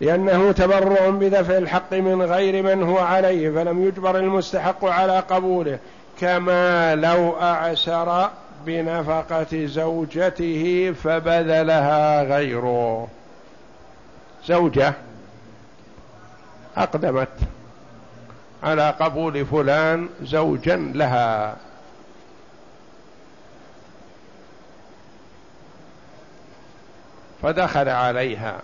لأنه تبرع بدفع الحق من غير من هو عليه فلم يجبر المستحق على قبوله كما لو أعسر بنفقة زوجته فبذلها غيره. زوجة أقدمت على قبول فلان زوجا لها. فدخل عليها.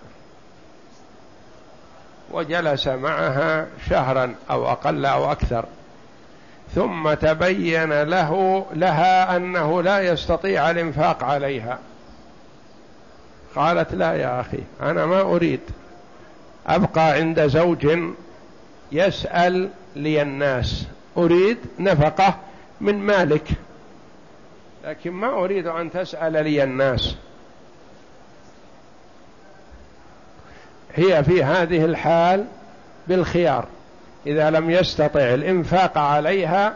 وجلس معها شهرا أو أقل أو أكثر. ثم تبين له لها أنه لا يستطيع الإنفاق عليها. قالت لا يا أخي أنا ما أريد. أبقى عند زوج يسأل لي الناس. أريد نفقة من مالك لكن ما أريد أن تسأل لي الناس. هي في هذه الحال بالخيار. إذا لم يستطع الإنفاق عليها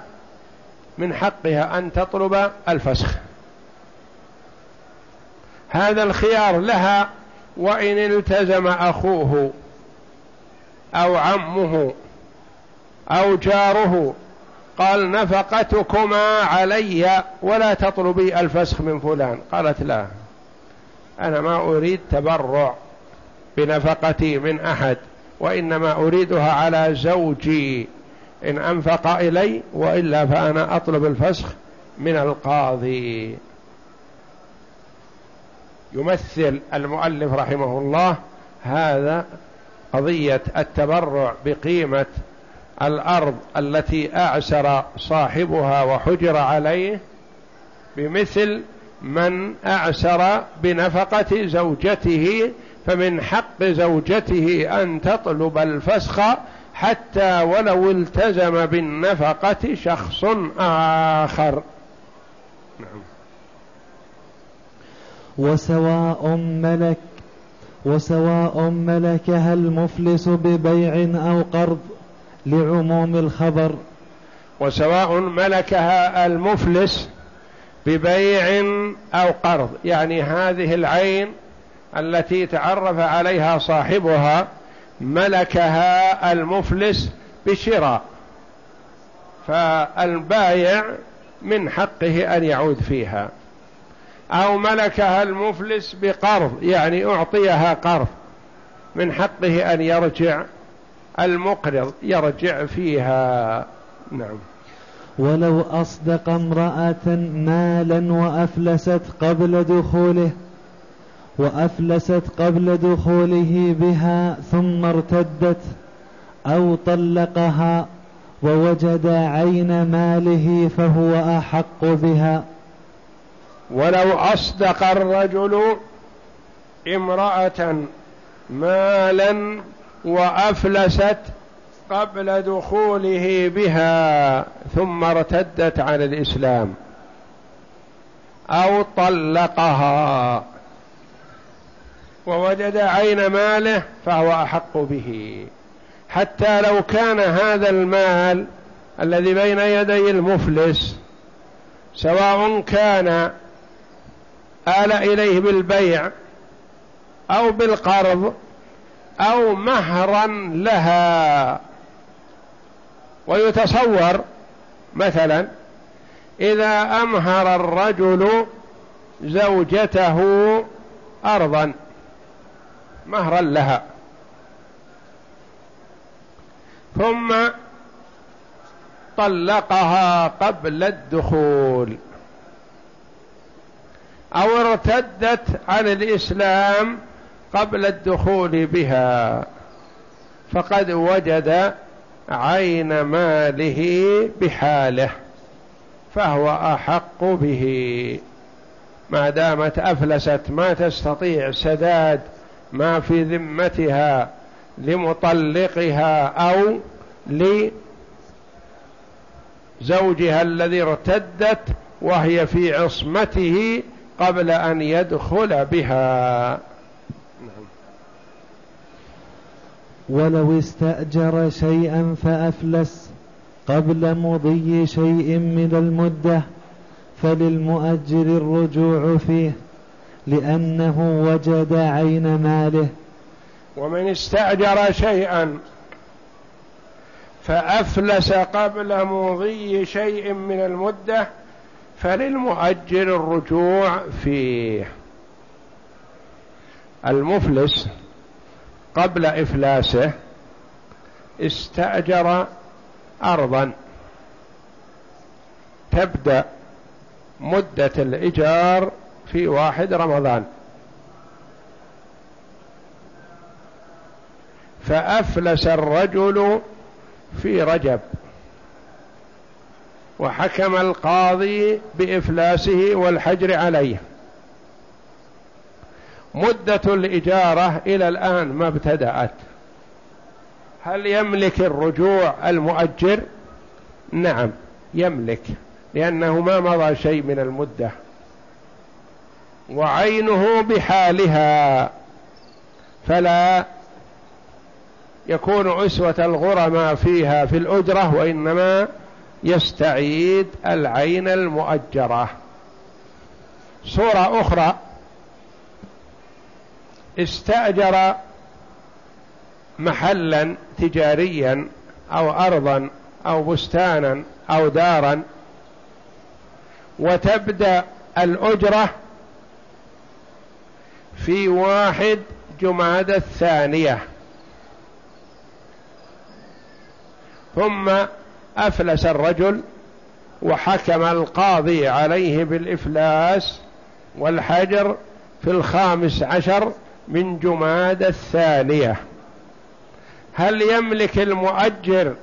من حقها أن تطلب الفسخ. هذا الخيار لها وإن التزم أخوه أو عمه أو جاره قال نفقتكما علي ولا تطلبي الفسخ من فلان. قالت لا أنا ما أريد تبرع. بنفقتي من أحد وإنما أريدها على زوجي. إن أنفق إلي وإلا فأنا أطلب الفسخ من القاضي. يمثل المؤلف رحمه الله هذا قضية التبرع بقيمة الأرض التي أعسر صاحبها وحجر عليه بمثل من أعسر بنفقة زوجته فمن حق زوجته أن تطلب الفسخ حتى ولو التزم بالنفقة شخص آخر. نعم. وسواء ملك وسواء ملكها المفلس ببيع أو قرض لعموم الخبر. وسواء ملكها المفلس ببيع أو قرض. يعني هذه العين التي تعرف عليها صاحبها ملكها المفلس بشراء فالبايع من حقه أن يعود فيها. أو ملكها المفلس بقرض يعني أعطيها قرض من حقه أن يرجع المقرض يرجع فيها. نعم. ولو أصدق امرأة مالا وأفلست قبل دخوله وأفلست قبل دخوله بها ثم ارتدت أو طلقها ووجد عين ماله فهو أحق بها. ولو أصدق الرجل امرأة مالا وأفلست قبل دخوله بها ثم ارتدت عن الإسلام أو طلقها. ووجد عين ماله فهو أحق به. حتى لو كان هذا المال الذي بين يدي المفلس سواء كان آل إليه بالبيع أو بالقرض أو مهرا لها. ويتصور مثلا إذا أمهر الرجل زوجته أرضا مهرا لها. ثم طلقها قبل الدخول. أو ارتدت عن الإسلام قبل الدخول بها. فقد وجد عين ماله بحاله فهو أحق به. ما دامت أفلست ما تستطيع سداد ما في ذمتها لمطلقها أو لزوجها الذي ارتدت وهي في عصمته قبل أن يدخل بها. ولو استأجر شيئا فأفلس قبل مضي شيء من المدة فللمؤجر الرجوع فيه. لأنه وجد عين ماله. ومن استأجر شيئا فأفلس قبل مضي شيء من المدة فللمؤجر الرجوع فيه. المفلس قبل إفلاسه استأجر أرضا. تبدأ مدة الإيجار في واحد رمضان. فأفلس الرجل في رجب. وحكم القاضي بإفلاسه والحجر عليه. مدة الإجارة إلى الآن ما ابتدأت. هل يملك الرجوع المؤجر؟ نعم يملك لأنه ما مضى شيء من المدة. وعينه بحالها فلا يكون أسوة الغرماء فيها في الأجرة وإنما يستعيد العين المؤجرة. صورة أخرى استأجر محلا تجاريا أو أرضا أو بستانا أو دارا وتبدأ الأجرة في واحد جماد الثانية. ثم أفلس الرجل وحكم القاضي عليه بالإفلاس والحجر في الخامس عشر من جماد الثانية. هل يملك المؤجر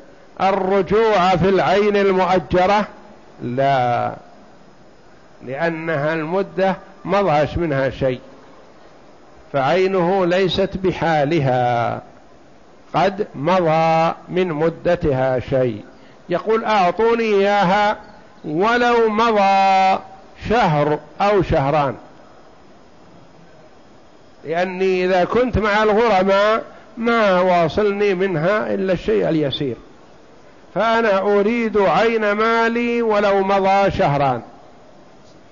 الرجوع في العين المؤجرة؟ لا لأنها المدة مضهش منها شيء. فعينه ليست بحالها. قد مضى من مدتها شيء. يقول أعطوني إياها ولو مضى شهر أو شهران. لأني إذا كنت مع الغرماء ما واصلني منها إلا الشيء اليسير. فأنا أريد عين مالي ولو مضى شهران.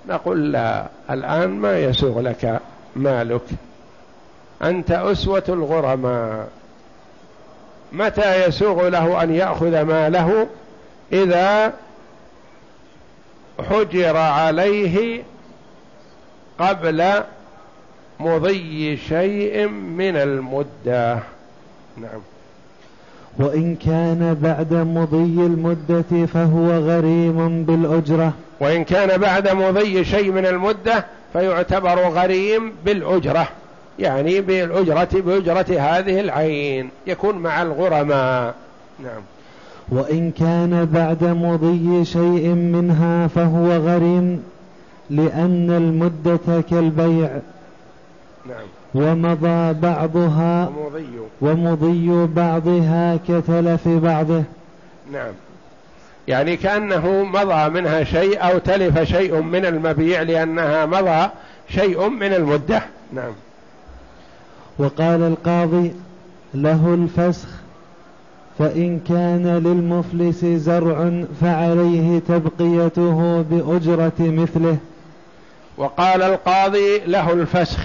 نقول لا الآن ما يسوغ لك مالك. أنت أسوة الغرماء. متى يسوغ له أن يأخذ ماله إذا حجر عليه قبل مضي شيء من المدة؟ نعم. وإن كان بعد مضي المدة فهو غريم بالأجرة. وإن كان بعد مضي شيء من المدة فيعتبر غريم بالأجرة. يعني بالأجرة بأجرة هذه العين. يكون مع الغرماء. نعم. وإن كان بعد مضي شيء منها فهو غريم لأن المدة كالبيع. نعم. ومضى بعضها ومضي. ومضي بعضها كتلف بعضه. نعم. يعني كأنه مضى منها شيء أو تلف شيء من المبيع لأنها مضى شيء من المدة. نعم. وقال القاضي له الفسخ فإن كان للمفلس زرع فعليه تبقيته بأجرة مثله. وقال القاضي له الفسخ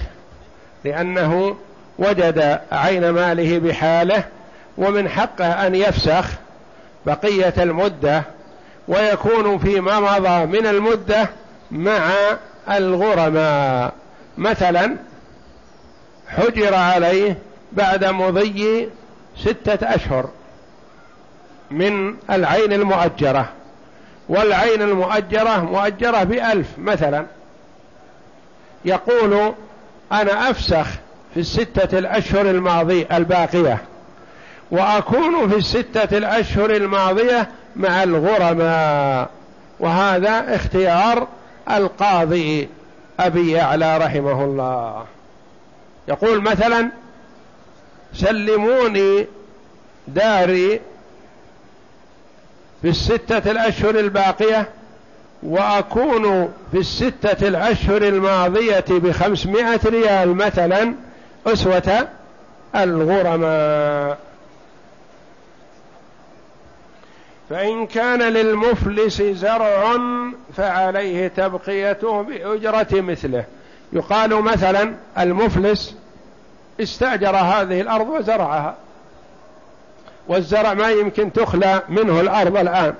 لأنه وجد عين ماله بحاله ومن حقه أن يفسخ بقية المدة ويكون فيما مضى من المدة مع الغرماء. مثلا حجر عليه بعد مضي ستة أشهر من العين المؤجرة والعين المؤجرة مؤجرة بألف مثلا. يقول أنا أفسخ في الستة الأشهر الماضية الباقية وأكون في الستة الأشهر الماضية مع الغرماء وهذا اختيار القاضي أبي يعلى رحمه الله. يقول مثلا سلموني داري في الستة الأشهر الباقية وأكون في الستة الأشهر الماضية بخمسمائة ريال مثلا أسوة الغرماء. فإن كان للمفلس زرع فعليه تبقيته بأجرة مثله. يقال مثلا المفلس استأجر هذه الأرض وزرعها. والزرع ما يمكن تخلى منه الأرض الآن.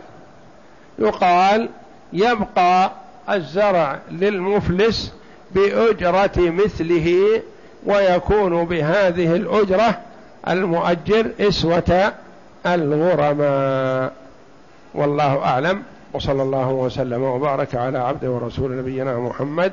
يقال يبقى الزرع للمفلس بأجرة مثله ويكون بهذه الأجرة المؤجر إسوة الغرماء. والله أعلم. وصلى الله وسلم وبارك على عبده ورسول نبينا محمد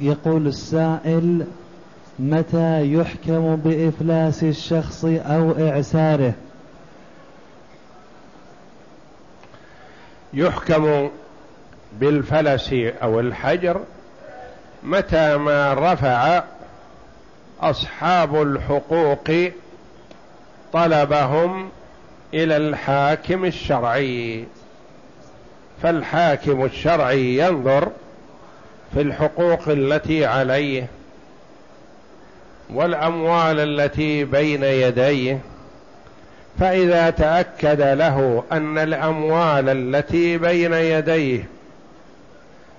يقول السائل متى يحكم بإفلاس الشخص أو إعساره؟ يحكم بالفلس أو الحجر متى ما رفع أصحاب الحقوق طلبهم إلى الحاكم الشرعي. فالحاكم الشرعي ينظر في الحقوق التي عليه والأموال التي بين يديه فإذا تأكد له أن الأموال التي بين يديه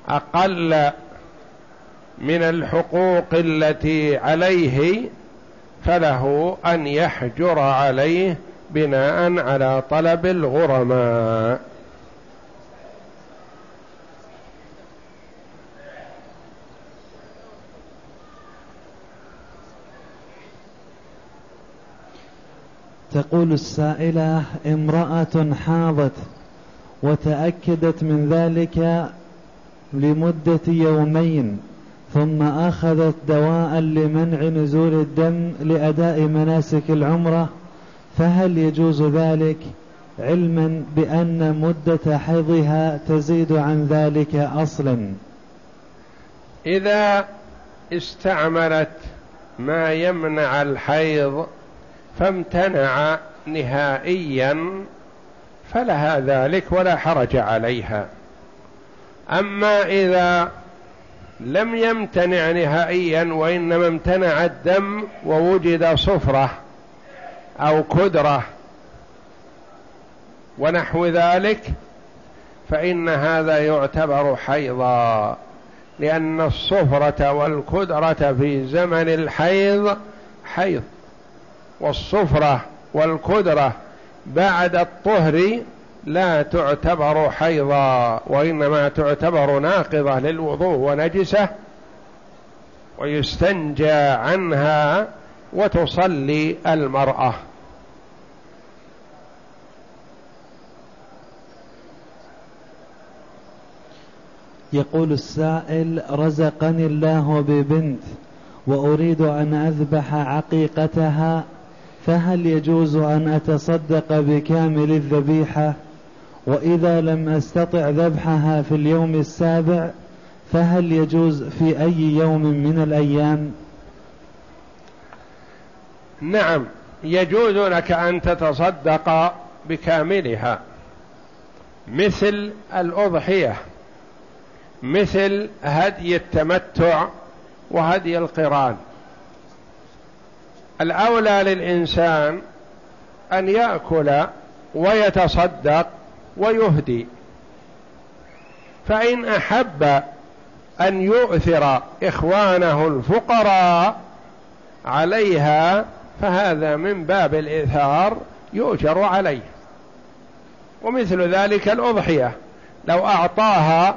أقل من الحقوق التي عليه فله أن يحجر عليه بناء على طلب الغرماء. تقول السائلة امرأة حاضت وتأكدت من ذلك لمدة يومين ثم أخذت دواء لمنع نزول الدم لأداء مناسك العمرة فهل يجوز ذلك؟ علما بأن مدة حيضها تزيد عن ذلك أصلا. إذا استعملت ما يمنع الحيض فامتنع نهائيا فلها ذلك ولا حرج عليها. أما إذا لم يمتنع نهائيا وإنما امتنع الدم ووجد صفرة أو كدرة ونحو ذلك فإن هذا يعتبر حيضا لأن الصفرة والكدرة في زمن الحيض حيض. والصفرة والكدرة بعد الطهر لا تعتبر حيضا وإنما تعتبر ناقضة للوضوء ونجسة ويستنجى عنها وتصلي المرأة. يقول السائل رزقني الله ببنت وأريد أن أذبح عقيقتها. فهل يجوز أن أتصدق بكامل الذبيحة؟ وإذا لم أستطع ذبحها في اليوم السابع فهل يجوز في أي يوم من الأيام؟ نعم يجوز لك أن تتصدق بكاملها. مثل الأضحية مثل هدي التمتع وهدي القران. الأولى للإنسان أن يأكل ويتصدق ويهدي. فإن أحب أن يؤثر إخوانه الفقراء عليها فهذا من باب الإثار يؤجر عليه. ومثل ذلك الأضحية. لو أعطاها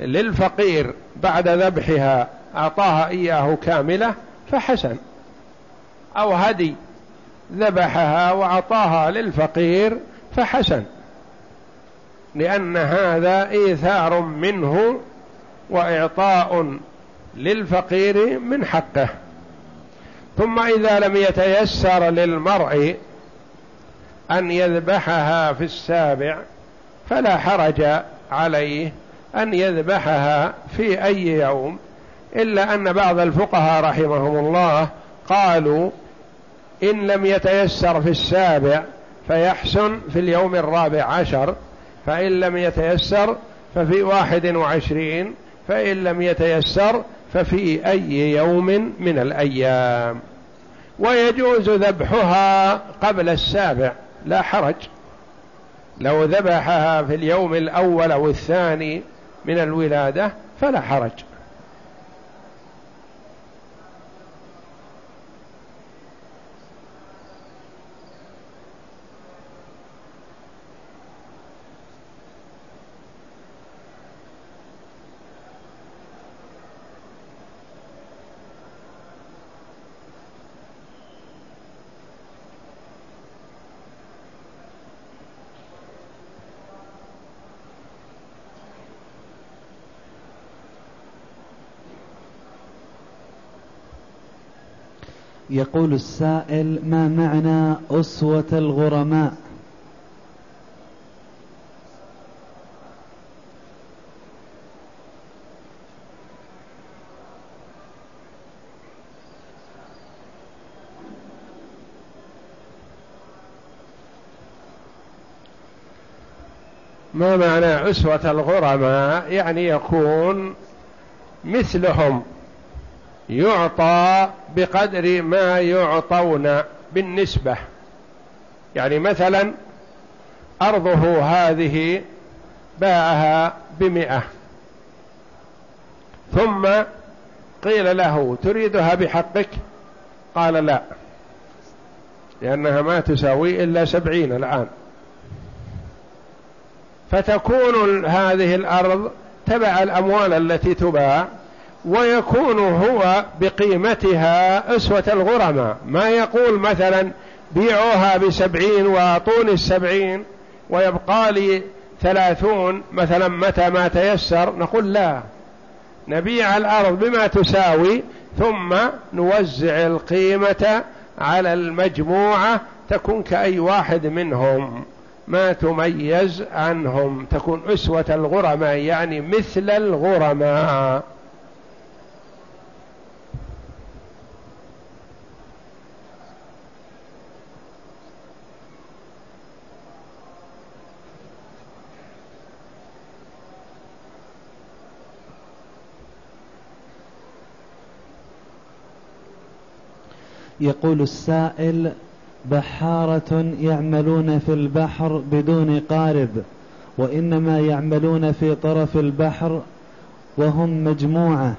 للفقير بعد ذبحها أعطاها إياه كاملة فحسن. أو هدي ذبحها وأعطاها للفقير فحسن. لأن هذا إيثار منه وإعطاء للفقير من حقه. ثم إذا لم يتيسر للمرء أن يذبحها في السابع فلا حرج عليه أن يذبحها في أي يوم إلا أن بعض الفقهاء رحمهم الله قالوا إن لم يتيسر في السابع فيحسن في اليوم الرابع عشر فإن لم يتيسر ففي واحد وعشرين فإن لم يتيسر ففي أي يوم من الأيام. ويجوز ذبحها قبل السابع لا حرج. لو ذبحها في اليوم الأول أو الثاني من الولادة فلا حرج. يقول السائل ما معنى أسوة الغرماء؟ ما معنى أسوة الغرماء؟ يعني يكون مثلهم. يعطى بقدر ما يعطون بالنسبة. يعني مثلا أرضه هذه باعها بمئة ثم قيل له تريدها بحقك؟ قال لا لأنها ما تساوي إلا سبعين الآن. فتكون هذه الأرض تبع الأموال التي تباع ويكون هو بقيمتها أسوة الغرماء. ما يقول مثلا بيعوها بسبعين وأعطوني السبعين ويبقى لي ثلاثون مثلا متى ما تيسر؟ نقول لا. نبيع الأرض بما تساوي ثم نوزع القيمة على المجموعة تكون كأي واحد منهم. ما تميز عنهم. تكون أسوة الغرماء يعني مثل الغرماء. يقول السائل بحارة يعملون في البحر بدون قارب وإنما يعملون في طرف البحر وهم مجموعة.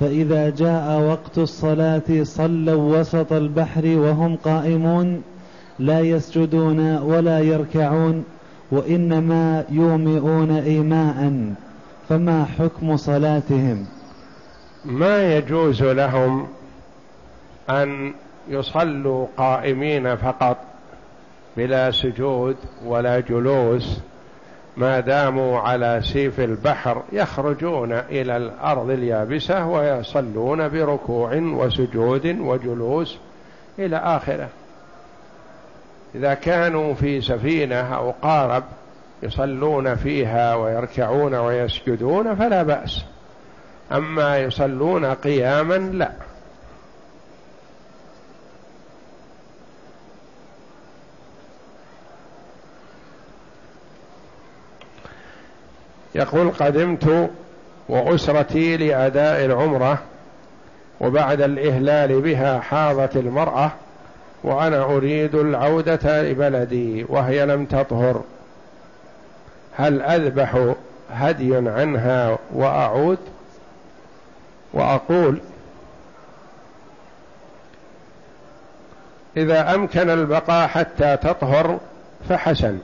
فإذا جاء وقت الصلاة صلوا وسط البحر وهم قائمون لا يسجدون ولا يركعون وإنما يومئون إيماء. فما حكم صلاتهم؟ ما يجوز لهم أن يصلوا قائمين فقط بلا سجود ولا جلوس. ما داموا على سيف البحر يخرجون إلى الأرض اليابسة ويصلون بركوع وسجود وجلوس إلى آخره. إذا كانوا في سفينة أو قارب يصلون فيها ويركعون ويسجدون فلا بأس أما يصلون قياما لا. يقول قدمت وأسرتي لأداء العمرة وبعد الإهلال بها حاضت المرأة وأنا أريد العودة لبلدي وهي لم تطهر. هل أذبح هدي عنها وأعود؟ وأقول إذا أمكن البقاء حتى تطهر فحسن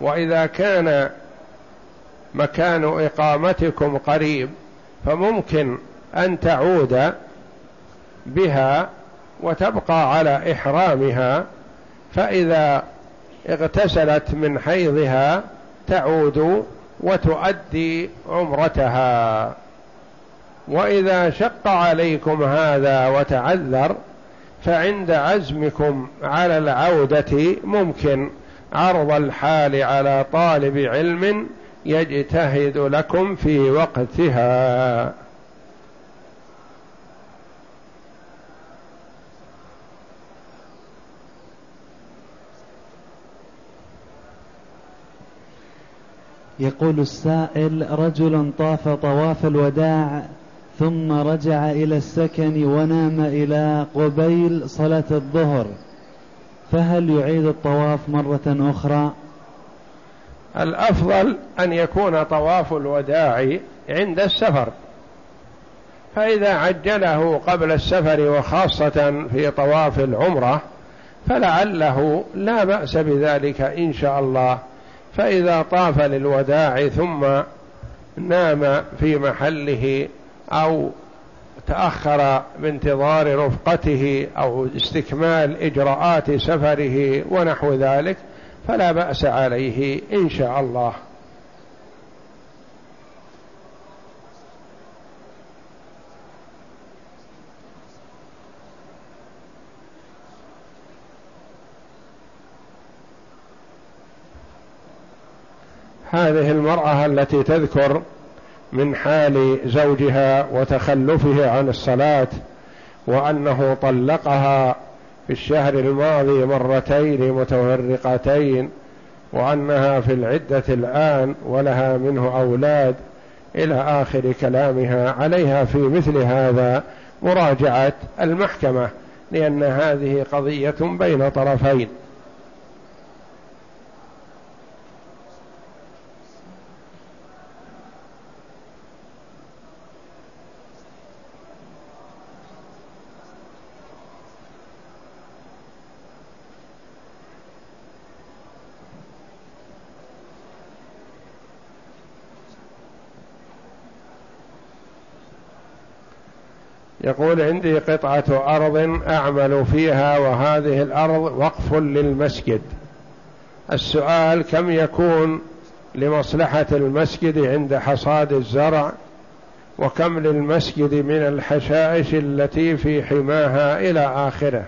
وإذا كان مكان إقامتكم قريب فممكن أن تعود بها وتبقى على إحرامها فإذا اغتسلت من حيضها تعود وتؤدي عمرتها. وإذا شق عليكم هذا وتعذر فعند عزمكم على العودة ممكن عرض الحال على طالب علم يجتهد لكم في وقتها. يقول السائل رجل طاف طواف الوداع ثم رجع إلى السكن ونام إلى قبيل صلاة الظهر فهل يعيد الطواف مرة أخرى؟ الأفضل أن يكون طواف الوداع عند السفر. فإذا عجله قبل السفر وخاصة في طواف العمرة فلعله لا بأس بذلك إن شاء الله. فإذا طاف للوداع ثم نام في محله أو تأخر بانتظار رفقته أو استكمال إجراءات سفره ونحو ذلك فلا بأس عليه إن شاء الله. هذه المرأة التي تذكر من حال زوجها وتخلفه عن الصلاة وأنه طلقها في الشهر الماضي مرتين متفرقتين وأنها في العدة الآن ولها منه أولاد إلى آخر كلامها عليها في مثل هذا مراجعة المحكمة لأن هذه قضية بين طرفين. يقول عندي قطعة أرض أعمل فيها وهذه الأرض وقف للمسجد. السؤال كم يكون لمصلحة المسجد عند حصاد الزرع وكم للمسجد من الحشائش التي في حماها إلى آخره؟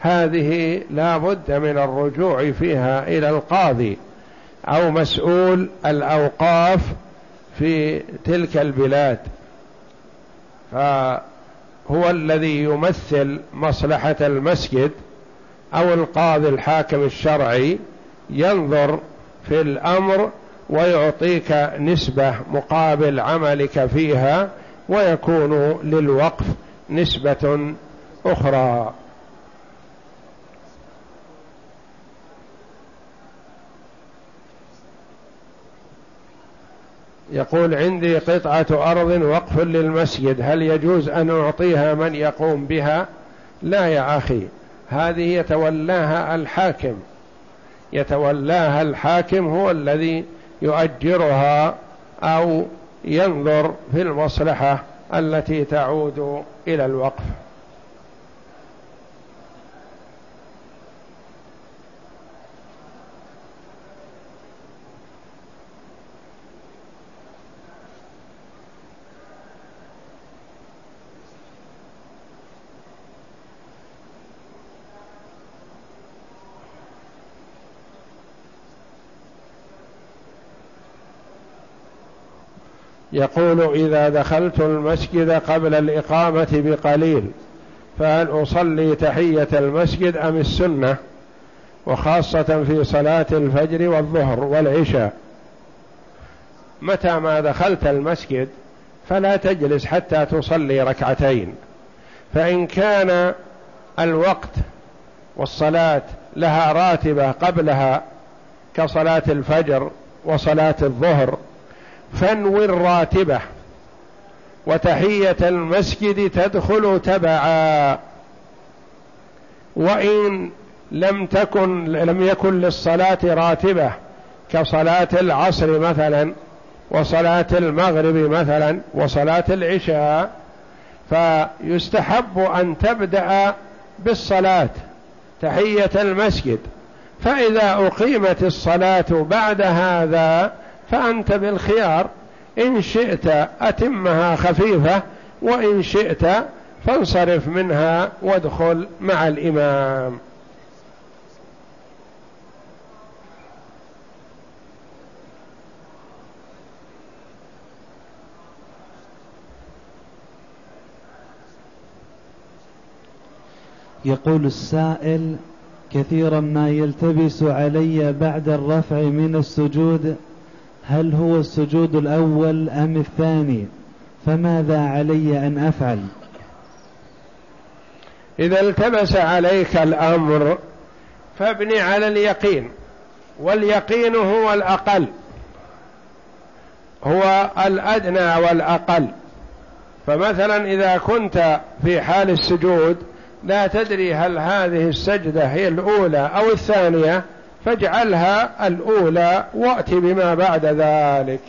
هذه لا بد من الرجوع فيها إلى القاضي أو مسؤول الأوقاف في تلك البلاد. ف هو الذي يمثل مصلحة المسجد أو القاضي الحاكم الشرعي ينظر في الأمر ويعطيك نسبة مقابل عملك فيها ويكون للوقف نسبة أخرى. يقول عندي قطعة أرض وقف للمسجد هل يجوز أن أعطيها من يقوم بها؟ لا يا أخي هذه يتولاها الحاكم. يتولاها الحاكم هو الذي يؤجرها أو ينظر في المصلحة التي تعود إلى الوقف. يقول إذا دخلت المسجد قبل الإقامة بقليل فهل أصلي تحية المسجد أم السنة؟ وخاصة في صلاة الفجر والظهر والعشاء. متى ما دخلت المسجد فلا تجلس حتى تصلي ركعتين. فإن كان الوقت والصلاة لها راتبة قبلها كصلاة الفجر وصلاة الظهر فانوي الراتبة. وتحية المسجد تدخل تبعا. وإن لم تكن لم يكن للصلاة راتبة كصلاة العصر مثلا وصلاة المغرب مثلا وصلاة العشاء فيستحب أن تبدأ بالصلاة تحية المسجد. فإذا أقيمت الصلاة بعد هذا فأنت بالخيار إن شئت أتمها خفيفة وإن شئت فانصرف منها وادخل مع الإمام. يقول السائل كثيرا ما يلتبس علي بعد الرفع من السجود هل هو السجود الأول أم الثاني؟ فماذا علي أن أفعل؟ إذا التبس عليك الأمر فابني على اليقين واليقين هو الأقل هو الأدنى والأقل. فمثلا إذا كنت في حال السجود لا تدري هل هذه السجدة هي الأولى أو الثانية فاجعلها الأولى وأت بما بعد ذلك.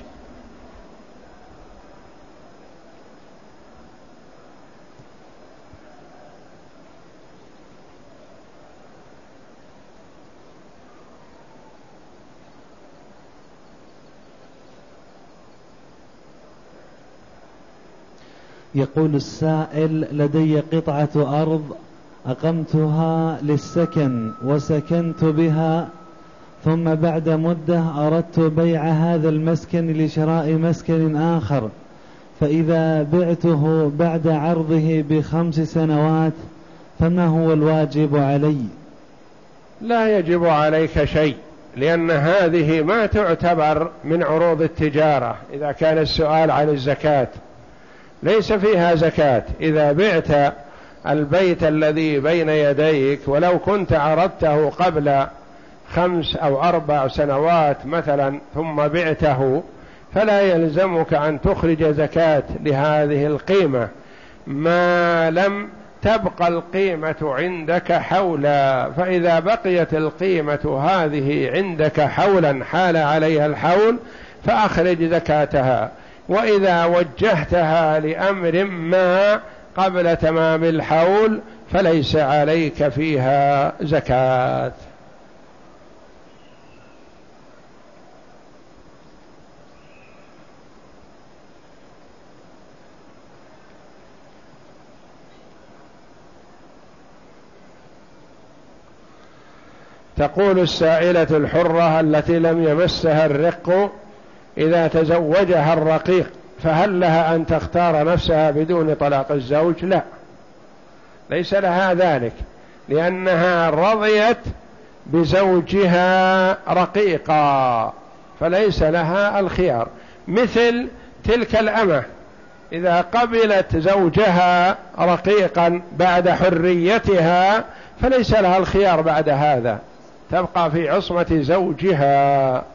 يقول السائل لدي قطعة أرض أقمتها للسكن وسكنت بها ثم بعد مدة أردت بيع هذا المسكن لشراء مسكن آخر فإذا بعته بعد عرضه بخمس سنوات فما هو الواجب علي؟ لا يجب عليك شيء لأن هذه ما تعتبر من عروض التجارة إذا كان السؤال عن الزكاة. ليس فيها زكاة. إذا بعت البيت الذي بين يديك ولو كنت عرضته قبل خمس أو أربع سنوات مثلا ثم بعته فلا يلزمك أن تخرج زكاة لهذه القيمة. ما لم تبقى القيمة عندك حولا فإذا بقيت القيمة هذه عندك حولا حال عليها الحول فأخرج زكاتها. وإذا وجهتها لأمر ما قبل تمام الحول فليس عليك فيها زكاة. تقول السائلة الحرة التي لم يمسها الرق إذا تزوجها الرقيق فهل لها أن تختار نفسها بدون طلاق الزوج؟ لا. ليس لها ذلك لأنها رضيت بزوجها رقيقا فليس لها الخيار. مثل تلك الأمة إذا قبلت زوجها رقيقا بعد حريتها فليس لها الخيار بعد هذا. تبقى في عصمة زوجها.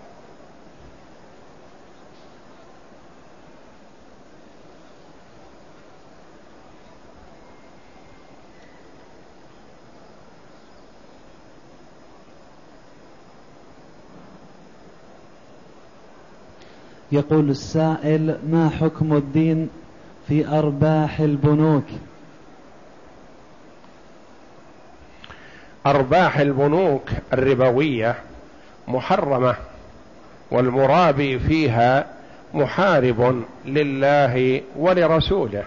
يقول السائل ما حكم الدين في أرباح البنوك؟ أرباح البنوك الربوية محرمة والمرابي فيها محارب لله ولرسوله.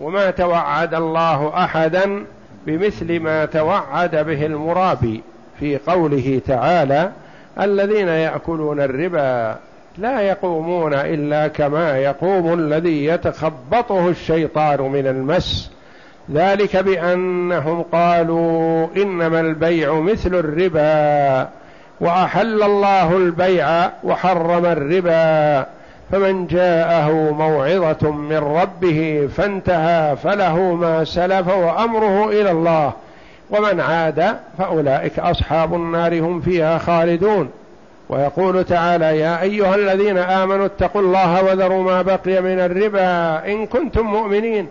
وما توعد الله أحدا بمثل ما توعد به المرابي في قوله تعالى الذين يأكلون الربا لا يقومون إلا كما يقوم الذي يتخبطه الشيطان من المس ذلك بأنهم قالوا إنما البيع مثل الربا وأحل الله البيع وحرم الربا فمن جاءه موعظة من ربه فانتهى فله ما سلف وأمره إلى الله ومن عاد فأولئك أصحاب النار هم فيها خالدون. ويقول تعالى يا أيها الذين آمنوا اتقوا الله وذروا ما بقي من الربا إن كنتم مؤمنين.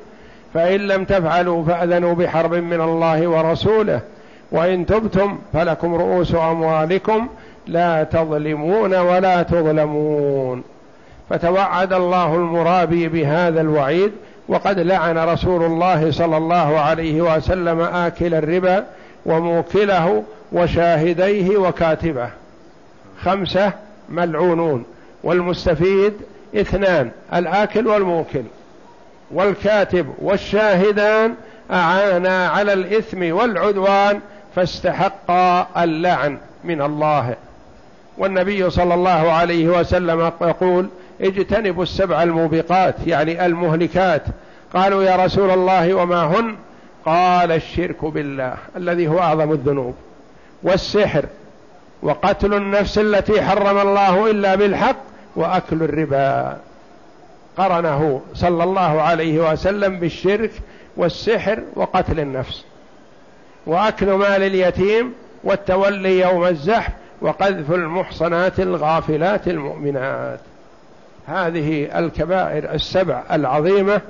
فإن لم تفعلوا فأذنوا بحرب من الله ورسوله وإن تبتم فلكم رؤوس أموالكم لا تظلمون ولا تظلمون. فتوعد الله المرابي بهذا الوعيد وقد لعن رسول الله صلى الله عليه وسلم آكل الربا وموكله وشاهديه وكاتبه. خمسة ملعونون والمستفيد اثنان الآكل والموكل. والكاتب والشاهدان أعانا على الإثم والعدوان فاستحقا اللعن من الله. والنبي صلى الله عليه وسلم يقول اجتنبوا السبع الموبقات يعني المهلكات. قالوا يا رسول الله وما هن؟ قال الشرك بالله الذي هو أعظم الذنوب. والسحر وقتل النفس التي حرم الله إلا بالحق وأكل الربا. قرنه صلى الله عليه وسلم بالشرك والسحر وقتل النفس وأكل مال اليتيم والتولي يوم الزحف وقذف المحصنات الغافلات المؤمنات. هذه الكبائر السبع العظيمة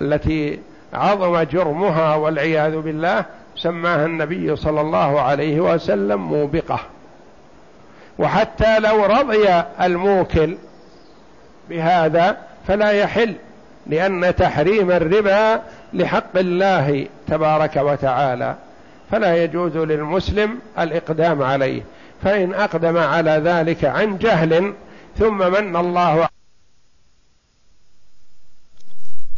التي عظم جرمها والعياذ بالله سماها النبي صلى الله عليه وسلم موبقة. وحتى لو رضي الموكل بهذا فلا يحل لأن تحريم الربا لحق الله تبارك وتعالى. فلا يجوز للمسلم الإقدام عليه. فإن أقدم على ذلك عن جهل ثم من الله